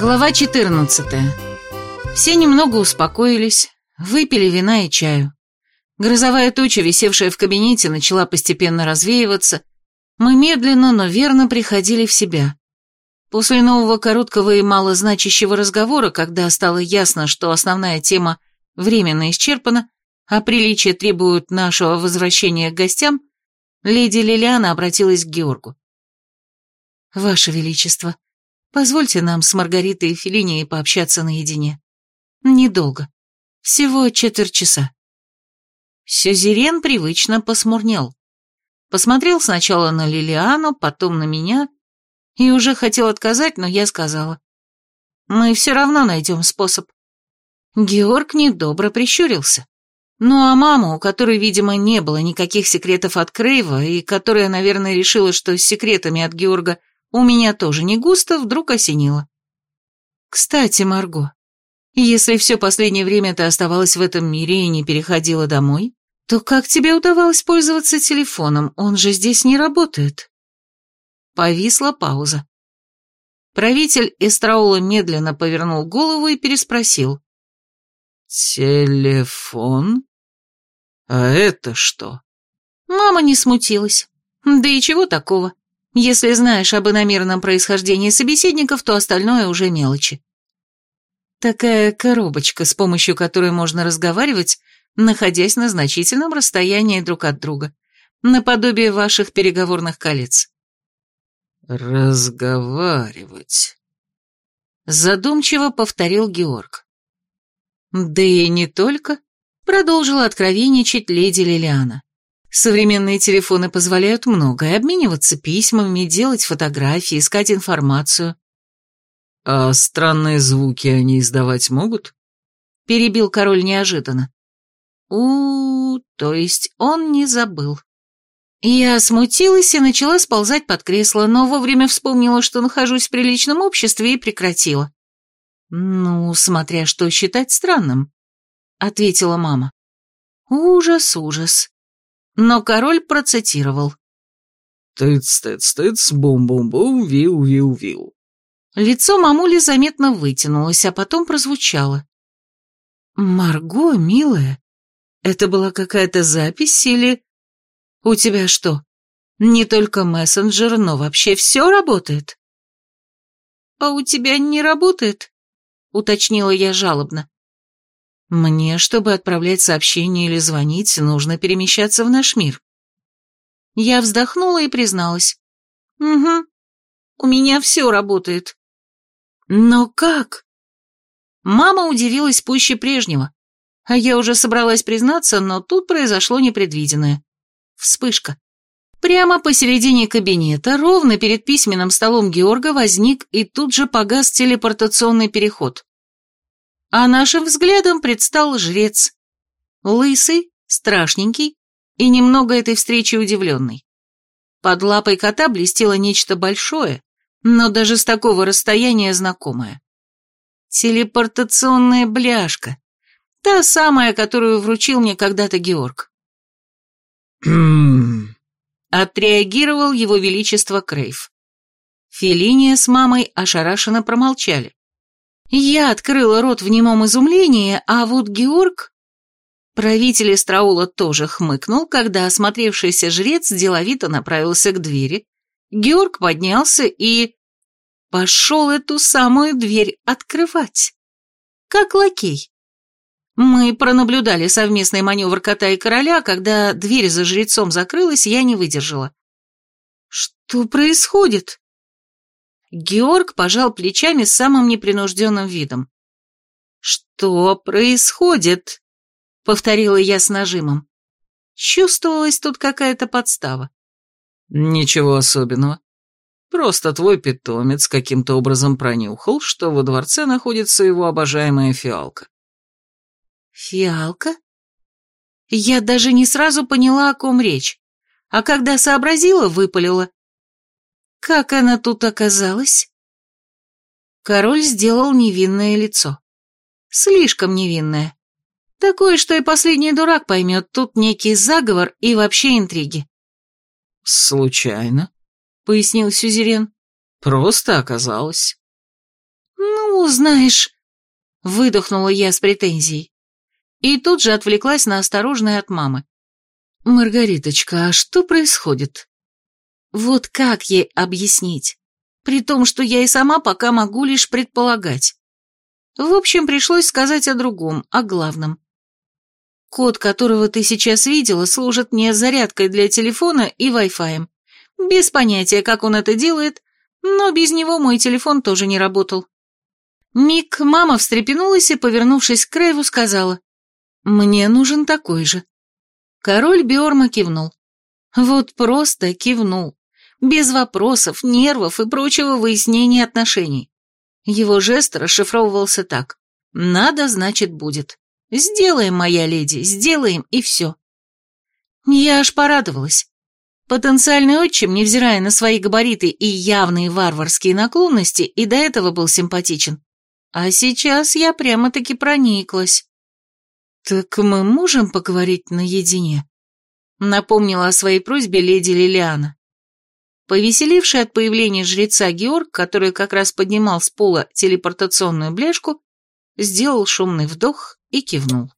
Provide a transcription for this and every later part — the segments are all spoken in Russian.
Глава 14. Все немного успокоились, выпили вина и чаю. Грозовая туча, висевшая в кабинете, начала постепенно развеиваться. Мы медленно, но верно приходили в себя. После нового короткого и малозначащего разговора, когда стало ясно, что основная тема временно исчерпана, а приличия требуют нашего возвращения к гостям, леди Лилиана обратилась к Георгу. «Ваше Величество, позвольте нам с Маргаритой и Феллинией пообщаться наедине. Недолго. Всего четверть часа». Сюзерен привычно посмурнел. Посмотрел сначала на Лилиану, потом на меня, и уже хотел отказать, но я сказала. «Мы все равно найдем способ». Георг недобро прищурился. Ну а мама, у которой, видимо, не было никаких секретов от Крейва, и которая, наверное, решила, что с секретами от Георга у меня тоже не густо, вдруг осенила. «Кстати, Марго, если все последнее время ты оставалась в этом мире и не переходила домой, то как тебе удавалось пользоваться телефоном? Он же здесь не работает». Повисла пауза. Правитель Эстраула медленно повернул голову и переспросил. «Телефон? А это что?» Мама не смутилась. Да и чего такого? Если знаешь об иномерном происхождении собеседников, то остальное уже мелочи. Такая коробочка, с помощью которой можно разговаривать, находясь на значительном расстоянии друг от друга, наподобие ваших переговорных колец. «Разговаривать», — задумчиво повторил Георг. Да и не только, продолжила откровенничать леди Лилиана. Современные телефоны позволяют многое, обмениваться письмами, делать фотографии, искать информацию. А странные звуки они издавать могут? Перебил король неожиданно. у, -у то есть он не забыл. Я смутилась и начала сползать под кресло, но вовремя вспомнила, что нахожусь в приличном обществе и прекратила. «Ну, смотря что считать странным», — ответила мама. «Ужас, ужас». Но король процитировал. «Тыц-тыц-тыц, бум-бум-бум, виу-виу-виу». Лицо мамули заметно вытянулось, а потом прозвучало. «Марго, милая, это была какая-то запись или... У тебя что, не только мессенджер, но вообще все работает?» «А у тебя не работает?» — уточнила я жалобно. «Мне, чтобы отправлять сообщения или звонить, нужно перемещаться в наш мир». Я вздохнула и призналась. «Угу, у меня все работает». «Но как?» Мама удивилась пуще прежнего, а я уже собралась признаться, но тут произошло непредвиденное. Вспышка. Прямо посередине кабинета, ровно перед письменным столом Георга, возник и тут же погас телепортационный переход. А нашим взглядом предстал жрец. Лысый, страшненький и немного этой встречи удивленный. Под лапой кота блестело нечто большое, но даже с такого расстояния знакомое. Телепортационная бляшка. Та самая, которую вручил мне когда-то Георг. Отреагировал его величество Крейв. Фелиния с мамой ошарашенно промолчали. Я открыла рот в немом изумлении, а вот Георг... Правитель Эстраула тоже хмыкнул, когда осмотревшийся жрец деловито направился к двери. Георг поднялся и... пошел эту самую дверь открывать. Как лакей. Мы пронаблюдали совместный маневр кота и короля, когда дверь за жрецом закрылась, я не выдержала. «Что происходит?» Георг пожал плечами с самым непринужденным видом. «Что происходит?» — повторила я с нажимом. Чувствовалась тут какая-то подстава. «Ничего особенного. Просто твой питомец каким-то образом пронюхал, что во дворце находится его обожаемая фиалка. Фиалка? Я даже не сразу поняла, о ком речь, а когда сообразила, выпалила. Как она тут оказалась? Король сделал невинное лицо. Слишком невинное. Такое, что и последний дурак поймет, тут некий заговор и вообще интриги. «Случайно», — пояснил Сюзерен. «Просто оказалось». «Ну «Ну, знаешь...» — выдохнула я с претензией. И тут же отвлеклась на осторожное от мамы. «Маргариточка, а что происходит?» Вот как ей объяснить? При том, что я и сама пока могу лишь предполагать. В общем, пришлось сказать о другом, о главном. Код, которого ты сейчас видела, служит мне зарядкой для телефона и Wi-Fi. Без понятия, как он это делает, но без него мой телефон тоже не работал. Мик, мама встрепенулась и, повернувшись к Крейву, сказала, «Мне нужен такой же». Король Биорма кивнул. Вот просто кивнул. Без вопросов, нервов и прочего выяснения отношений. Его жест расшифровывался так. «Надо, значит, будет. Сделаем, моя леди, сделаем, и все». Я аж порадовалась. Потенциальный отчим, невзирая на свои габариты и явные варварские наклонности, и до этого был симпатичен. А сейчас я прямо-таки прониклась. «Так мы можем поговорить наедине?» Напомнила о своей просьбе леди Лилиана. Повеселивший от появления жреца Георг, который как раз поднимал с пола телепортационную бляшку, сделал шумный вдох и кивнул.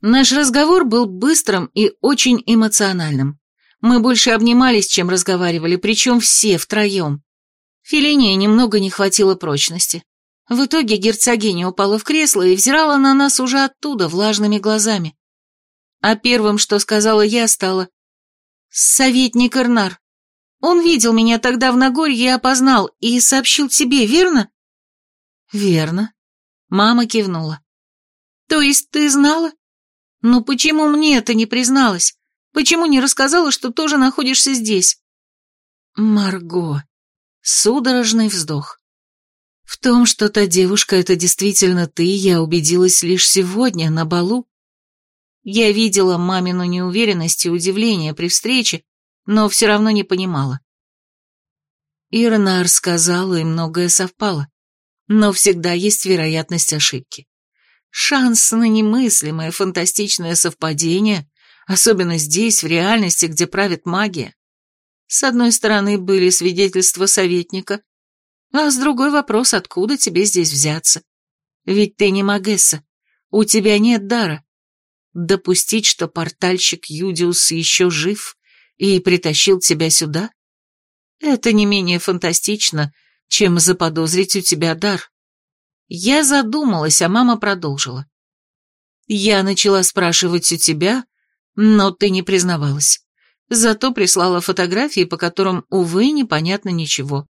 Наш разговор был быстрым и очень эмоциональным. Мы больше обнимались, чем разговаривали, причем все втроем. Филине немного не хватило прочности. В итоге герцогиня упала в кресло и взирала на нас уже оттуда, влажными глазами. А первым, что сказала я, стало «Советник Эрнар. Он видел меня тогда в Нагорье и опознал, и сообщил тебе, верно?» «Верно». Мама кивнула. «То есть ты знала? Но почему мне это не призналась? Почему не рассказала, что тоже находишься здесь?» «Марго». Судорожный вздох. В том, что та девушка — это действительно ты, я убедилась лишь сегодня, на балу. Я видела мамину неуверенность и удивление при встрече, но все равно не понимала. Ирнар сказала, и многое совпало. Но всегда есть вероятность ошибки. Шанс на немыслимое фантастичное совпадение, особенно здесь, в реальности, где правит магия. С одной стороны, были свидетельства советника, а с другой вопрос, откуда тебе здесь взяться? Ведь ты не Магесса, у тебя нет дара. Допустить, что портальщик Юдиус еще жив и притащил тебя сюда? Это не менее фантастично, чем заподозрить у тебя дар. Я задумалась, а мама продолжила. Я начала спрашивать у тебя, но ты не признавалась. Зато прислала фотографии, по которым, увы, непонятно ничего.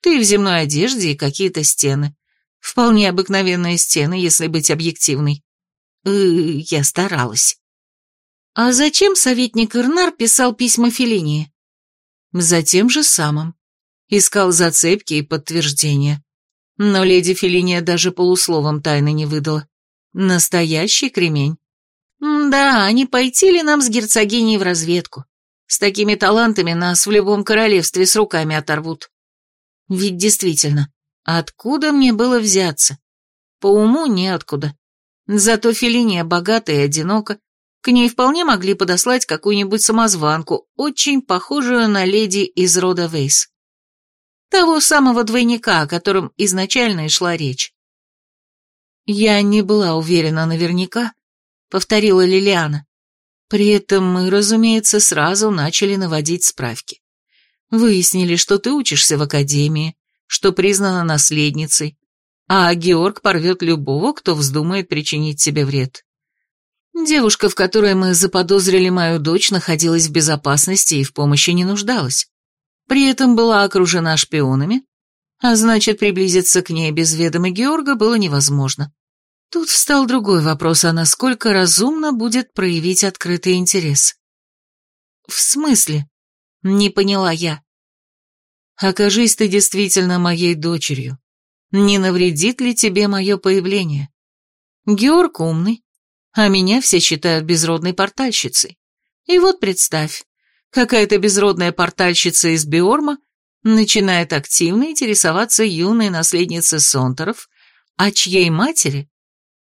Ты в земной одежде и какие-то стены. Вполне обыкновенные стены, если быть объективной. Э, я старалась. А зачем советник Ирнар писал письма Феллинии? За тем же самым. Искал зацепки и подтверждения. Но леди Феллиния даже полусловом тайны не выдала. Настоящий кремень. Да, не пойти ли нам с герцогиней в разведку? С такими талантами нас в любом королевстве с руками оторвут. Ведь действительно, откуда мне было взяться? По уму неоткуда. Зато Фелиния богата и одинока, к ней вполне могли подослать какую-нибудь самозванку, очень похожую на леди из рода Вейс. Того самого двойника, о котором изначально и шла речь. «Я не была уверена наверняка», — повторила Лилиана. При этом мы, разумеется, сразу начали наводить справки. Выяснили, что ты учишься в академии, что признана наследницей, а Георг порвет любого, кто вздумает причинить тебе вред. Девушка, в которой мы заподозрили мою дочь, находилась в безопасности и в помощи не нуждалась. При этом была окружена шпионами, а значит, приблизиться к ней без ведома Георга было невозможно. Тут встал другой вопрос, а насколько разумно будет проявить открытый интерес. «В смысле?» — не поняла я. «Окажись ты действительно моей дочерью, не навредит ли тебе мое появление? Георг умный, а меня все считают безродной портальщицей. И вот представь, какая-то безродная портальщица из Биорма начинает активно интересоваться юной наследницей Сонтеров, а чьей матери,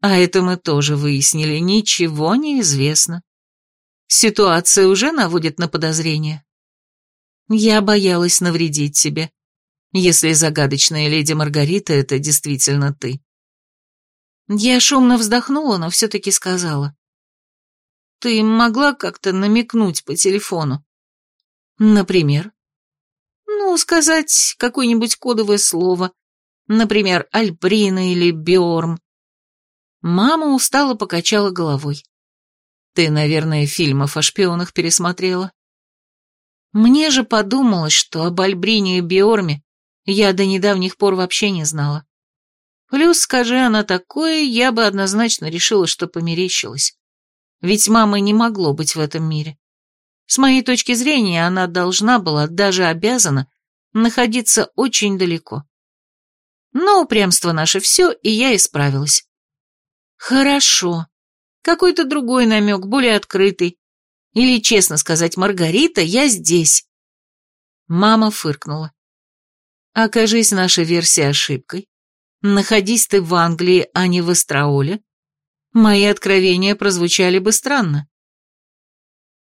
а это мы тоже выяснили, ничего не известно. Ситуация уже наводит на подозрение. Я боялась навредить тебе, если загадочная леди Маргарита — это действительно ты. Я шумно вздохнула, но все-таки сказала. Ты могла как-то намекнуть по телефону? Например? Ну, сказать какое-нибудь кодовое слово. Например, Альбрина или Биорм. Мама устало покачала головой. Ты, наверное, фильмов о шпионах пересмотрела. Мне же подумалось, что об Альбрине и Биорме я до недавних пор вообще не знала. Плюс, скажи она такое, я бы однозначно решила, что померещилась. Ведь мамы не могло быть в этом мире. С моей точки зрения, она должна была, даже обязана, находиться очень далеко. Но упрямство наше все, и я исправилась. Хорошо. Какой-то другой намек, более открытый. Или, честно сказать, Маргарита, я здесь. Мама фыркнула. Окажись наша версия ошибкой. Находись ты в Англии, а не в Астраоле. Мои откровения прозвучали бы странно.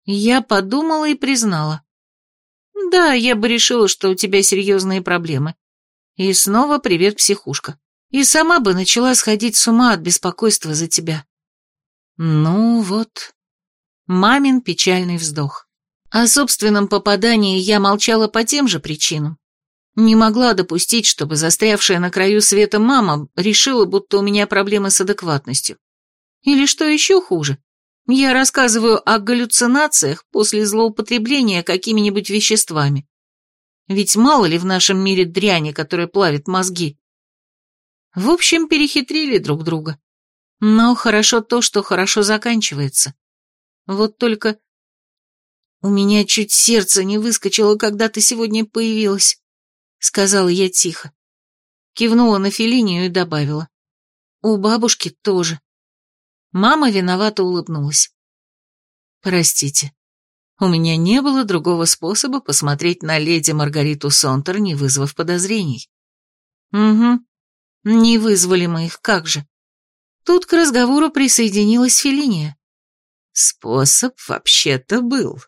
Я подумала и признала. Да, я бы решила, что у тебя серьезные проблемы. И снова привет, психушка. И сама бы начала сходить с ума от беспокойства за тебя. Ну вот. Мамин печальный вздох. О собственном попадании я молчала по тем же причинам. Не могла допустить, чтобы застрявшая на краю света мама решила, будто у меня проблемы с адекватностью. Или что еще хуже, я рассказываю о галлюцинациях после злоупотребления какими-нибудь веществами. Ведь мало ли в нашем мире дряни, которая плавит мозги. В общем, перехитрили друг друга. Но хорошо то, что хорошо заканчивается. Вот только у меня чуть сердце не выскочило, когда ты сегодня появилась, сказала я тихо. Кивнула на Фелинию и добавила. У бабушки тоже. Мама виновато улыбнулась. «Простите, у меня не было другого способа посмотреть на леди Маргариту Сонтер, не вызвав подозрений». «Угу, не вызвали мы их, как же». Тут к разговору присоединилась Фелиния. «Способ вообще-то был».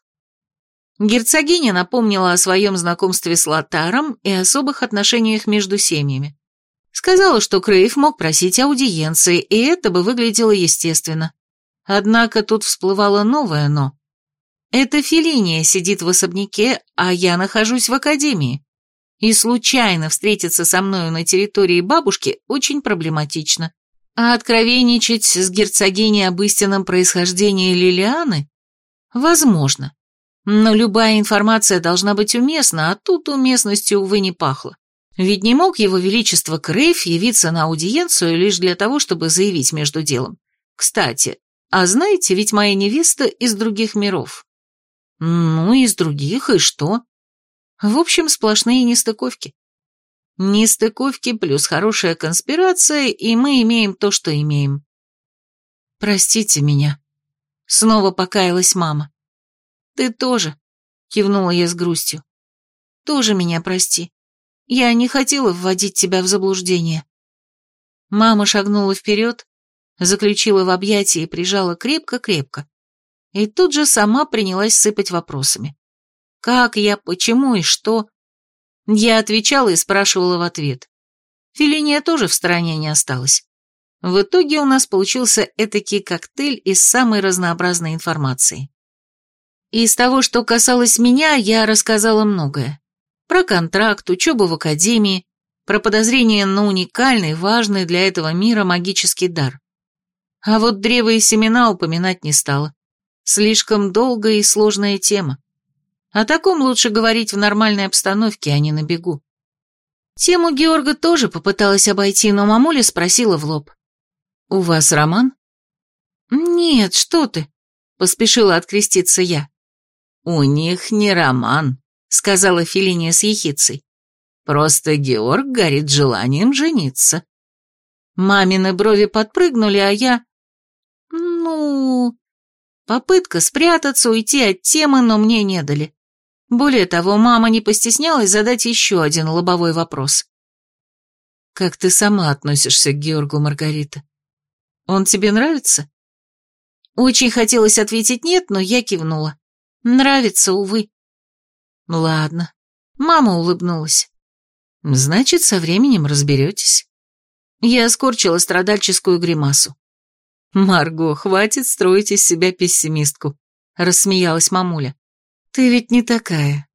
Герцогиня напомнила о своем знакомстве с Лотаром и особых отношениях между семьями. Сказала, что Крейв мог просить аудиенции, и это бы выглядело естественно. Однако тут всплывало новое «но». Эта Фелиния сидит в особняке, а я нахожусь в академии. И случайно встретиться со мною на территории бабушки очень проблематично. А откровенничать с герцогиней об истинном происхождении Лилианы? Возможно. Но любая информация должна быть уместна, а тут уместностью, увы, не пахло. Ведь не мог его величество Крейв явиться на аудиенцию лишь для того, чтобы заявить между делом. Кстати, а знаете, ведь моя невеста из других миров. Ну, из других, и что? В общем, сплошные нестыковки. Нестыковки плюс хорошая конспирация, и мы имеем то, что имеем. Простите меня. Снова покаялась мама. Ты тоже, кивнула я с грустью. Тоже меня прости. Я не хотела вводить тебя в заблуждение». Мама шагнула вперед, заключила в объятия и прижала крепко-крепко. И тут же сама принялась сыпать вопросами. Как я, почему и что? Я отвечала и спрашивала в ответ. Филиния тоже в стороне не осталась. В итоге у нас получился этакий коктейль из самой разнообразной информации. Из того, что касалось меня, я рассказала многое. Про контракт, учебу в академии, про подозрение на уникальный, важный для этого мира магический дар. А вот древо и семена упоминать не стала. Слишком долгая и сложная тема. О таком лучше говорить в нормальной обстановке, а не на бегу. Тему Георга тоже попыталась обойти, но мамуля спросила в лоб. «У вас роман?» «Нет, что ты», — поспешила откреститься я. «У них не роман», сказала Филиния с ехицей. Просто Георг горит желанием жениться. Мамины брови подпрыгнули, а я... Ну... Попытка спрятаться, уйти от темы, но мне не дали. Более того, мама не постеснялась задать еще один лобовой вопрос. «Как ты сама относишься к Георгу, Маргарита? Он тебе нравится?» Очень хотелось ответить «нет», но я кивнула. «Нравится, увы». Ладно. Мама улыбнулась. Значит, со временем разберетесь. Я скорчила страдальческую гримасу. «Марго, хватит строить из себя пессимистку», — рассмеялась мамуля. «Ты ведь не такая».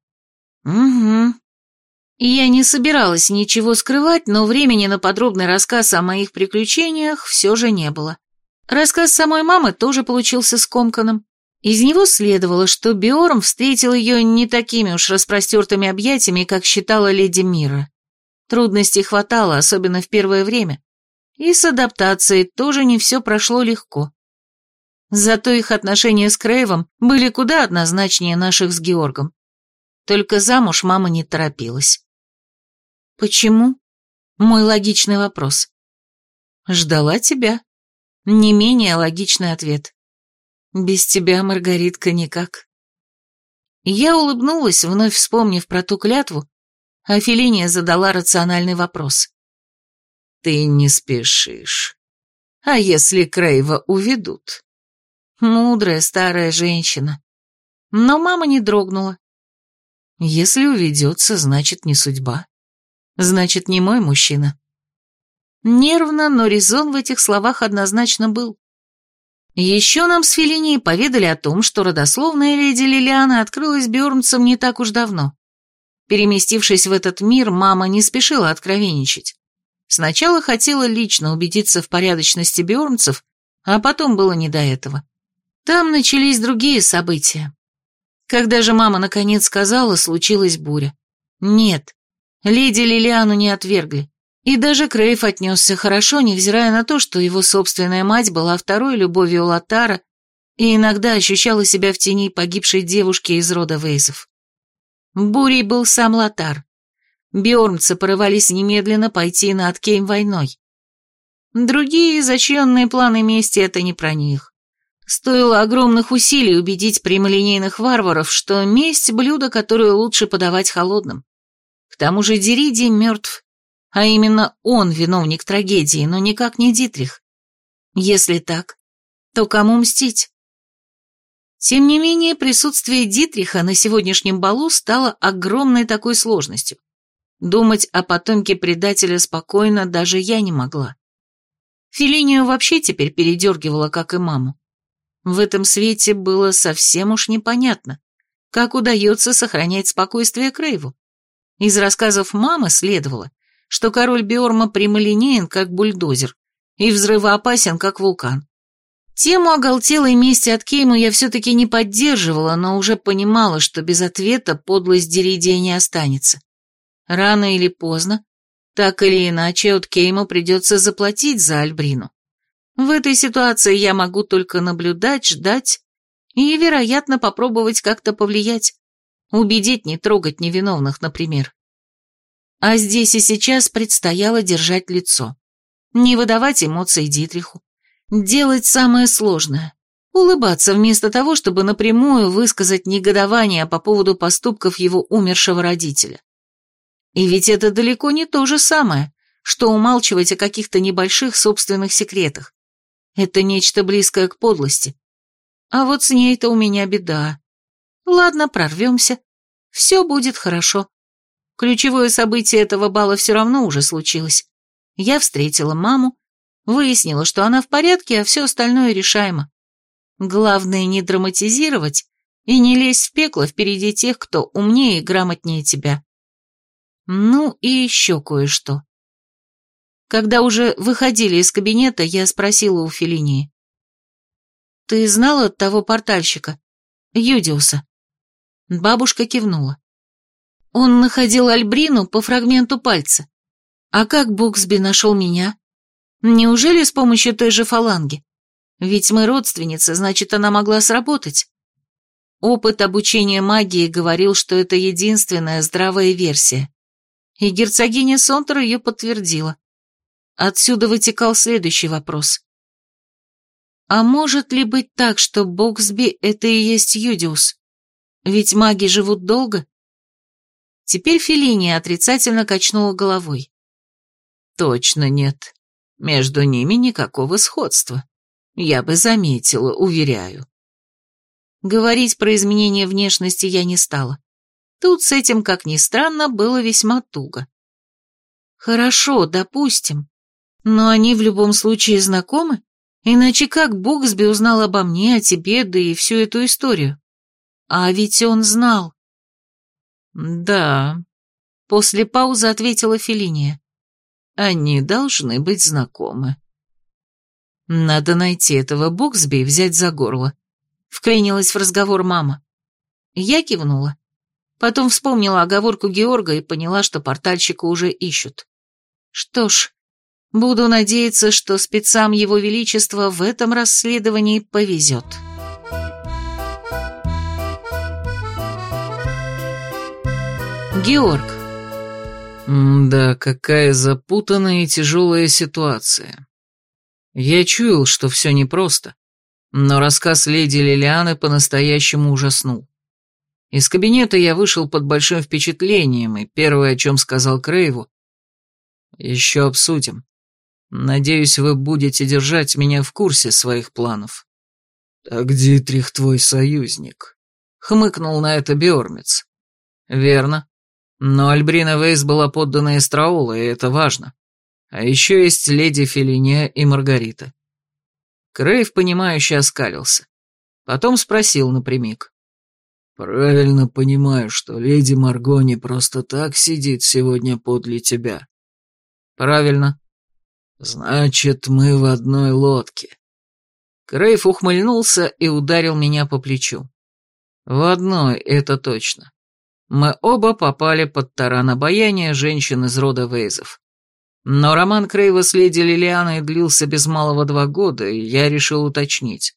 «Угу». Я не собиралась ничего скрывать, но времени на подробный рассказ о моих приключениях все же не было. Рассказ самой мамы тоже получился скомканным. Из него следовало, что Биорм встретил ее не такими уж распростертыми объятиями, как считала леди Мира. Трудностей хватало, особенно в первое время. И с адаптацией тоже не все прошло легко. Зато их отношения с Крейвом были куда однозначнее наших с Георгом. Только замуж мама не торопилась. «Почему?» Мой логичный вопрос. «Ждала тебя». Не менее логичный ответ. «Без тебя, Маргаритка, никак». Я улыбнулась, вновь вспомнив про ту клятву, а Фелиния задала рациональный вопрос. «Ты не спешишь. А если Крейва уведут?» Мудрая старая женщина. Но мама не дрогнула. «Если уведется, значит, не судьба. Значит, не мой мужчина». Нервно, но резон в этих словах однозначно был. Еще нам с Феллинией поведали о том, что родословная леди Лилиана открылась Бёрнцем не так уж давно. Переместившись в этот мир, мама не спешила откровенничать. Сначала хотела лично убедиться в порядочности Бёрнцев, а потом было не до этого. Там начались другие события. Когда же мама наконец сказала, случилась буря. Нет, леди Лилиану не отвергли. И даже Крейв отнесся хорошо, невзирая на то, что его собственная мать была второй любовью Латара и иногда ощущала себя в тени погибшей девушки из рода Вейзов. Бурей был сам Латар. Бьормцы порывались немедленно пойти на Откейм войной. Другие изощренные планы мести — это не про них. Стоило огромных усилий убедить прямолинейных варваров, что месть — блюдо, которое лучше подавать холодным. К тому же Деридий мертв, а именно он виновник трагедии, но никак не Дитрих. Если так, то кому мстить? Тем не менее, присутствие Дитриха на сегодняшнем балу стало огромной такой сложностью. Думать о потомке предателя спокойно даже я не могла. Филинию вообще теперь передергивала, как и маму. В этом свете было совсем уж непонятно, как удается сохранять спокойствие Крейву. Из рассказов мамы следовало, что король Биорма прямолинеен, как бульдозер, и взрывоопасен, как вулкан. Тему оголтелой мести от Кейму я все-таки не поддерживала, но уже понимала, что без ответа подлость Деридия не останется. Рано или поздно, так или иначе, от Кейму придется заплатить за Альбрину. В этой ситуации я могу только наблюдать, ждать и, вероятно, попробовать как-то повлиять. Убедить не трогать невиновных, например. А здесь и сейчас предстояло держать лицо. Не выдавать эмоций Дитриху. Делать самое сложное. Улыбаться вместо того, чтобы напрямую высказать негодование по поводу поступков его умершего родителя. И ведь это далеко не то же самое, что умалчивать о каких-то небольших собственных секретах. Это нечто близкое к подлости. А вот с ней-то у меня беда. Ладно, прорвемся. Все будет хорошо. Ключевое событие этого бала все равно уже случилось. Я встретила маму, выяснила, что она в порядке, а все остальное решаемо. Главное не драматизировать и не лезть в пекло впереди тех, кто умнее и грамотнее тебя. Ну и еще кое-что. Когда уже выходили из кабинета, я спросила у Феллинии. «Ты знала того портальщика? Юдиуса?» Бабушка кивнула. Он находил Альбрину по фрагменту пальца. А как Буксби нашел меня? Неужели с помощью той же фаланги? Ведь мы родственницы, значит, она могла сработать. Опыт обучения магии говорил, что это единственная здравая версия. И герцогиня Сонтер ее подтвердила. Отсюда вытекал следующий вопрос. А может ли быть так, что Боксби — это и есть Юдиус? Ведь маги живут долго? Теперь Феллини отрицательно качнула головой. Точно нет. Между ними никакого сходства. Я бы заметила, уверяю. Говорить про изменение внешности я не стала. Тут с этим, как ни странно, было весьма туго. Хорошо, допустим. Но они в любом случае знакомы? Иначе как Боксби узнал обо мне, о тебе, да и всю эту историю? А ведь он знал. Да. После паузы ответила Фелиния. Они должны быть знакомы. Надо найти этого Боксби и взять за горло. Вклинилась в разговор мама. Я кивнула. Потом вспомнила оговорку Георга и поняла, что портальщика уже ищут. Что ж, буду надеяться, что спецам Его Величества в этом расследовании повезет. Георг. да, какая запутанная и тяжелая ситуация. Я чуял, что все непросто, но рассказ леди Лилианы по-настоящему ужаснул. Из кабинета я вышел под большим впечатлением, и первое, о чем сказал Крейву, «Еще обсудим. Надеюсь, вы будете держать меня в курсе своих планов». «Так Дитрих твой союзник», — хмыкнул на это Беормец. «Верно. Но Альбрина Вейс была поддана Эстраула, и это важно. А еще есть леди Фелиния и Маргарита». Крейв, понимающе оскалился. Потом спросил напрямик. «Правильно понимаю, что леди Марго не просто так сидит сегодня подле тебя?» «Правильно». «Значит, мы в одной лодке». Крейв ухмыльнулся и ударил меня по плечу. «В одной, это точно. Мы оба попали под таран обаяния женщин из рода Вейзов. Но роман Крейва с леди Лилианой длился без малого два года, и я решил уточнить.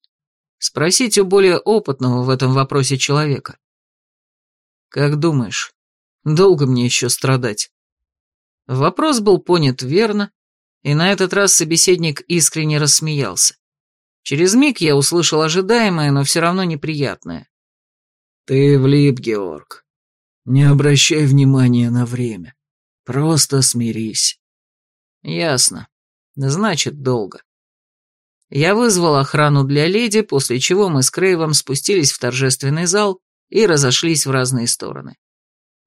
Спросить у более опытного в этом вопросе человека. Как думаешь, долго мне еще страдать? Вопрос был понят верно, и на этот раз собеседник искренне рассмеялся. Через миг я услышал ожидаемое, но все равно неприятное. «Ты влип, Георг. Не обращай внимания на время. Просто смирись». «Ясно. Значит, долго». Я вызвал охрану для леди, после чего мы с Крейвом спустились в торжественный зал и разошлись в разные стороны.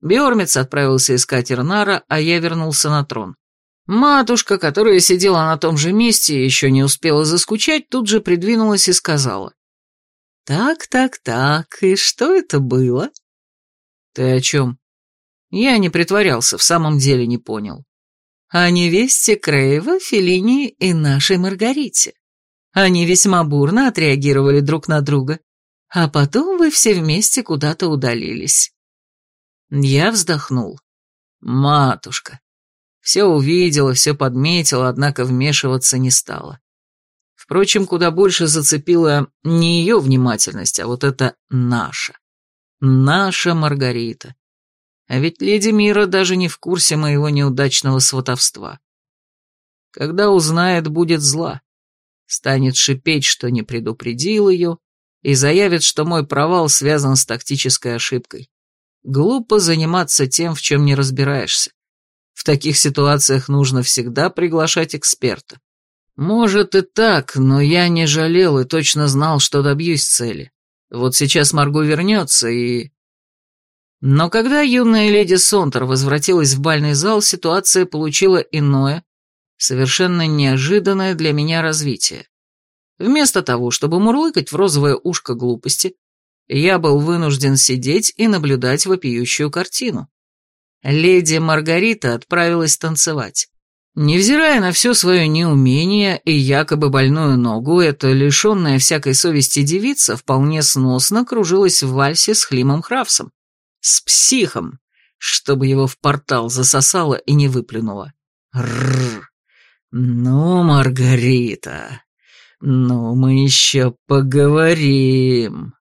Биормец отправился искать Ирнара, а я вернулся на трон. Матушка, которая сидела на том же месте и еще не успела заскучать, тут же придвинулась и сказала. «Так, так, так, и что это было?» «Ты о чем?» Я не притворялся, в самом деле не понял. «О невесте Крейва, Феллини и нашей Маргарите. Они весьма бурно отреагировали друг на друга, а потом вы все вместе куда-то удалились. Я вздохнул. Матушка. Все увидела, все подметила, однако вмешиваться не стала. Впрочем, куда больше зацепила не ее внимательность, а вот это наша. Наша Маргарита. А ведь леди Мира даже не в курсе моего неудачного сватовства. Когда узнает, будет зла станет шипеть, что не предупредил ее, и заявит, что мой провал связан с тактической ошибкой. Глупо заниматься тем, в чем не разбираешься. В таких ситуациях нужно всегда приглашать эксперта. Может и так, но я не жалел и точно знал, что добьюсь цели. Вот сейчас Марго вернется и... Но когда юная леди Сонтер возвратилась в бальный зал, ситуация получила иное, Совершенно неожиданное для меня развитие. Вместо того, чтобы мурлыкать в розовое ушко глупости, я был вынужден сидеть и наблюдать вопиющую картину. Леди Маргарита отправилась танцевать. Невзирая на все свое неумение и якобы больную ногу, эта лишенная всякой совести девица вполне сносно кружилась в вальсе с Хлимом Хравсом. С психом, чтобы его в портал засосало и не выплюнуло. Рррр. «Ну, Маргарита, ну мы еще поговорим».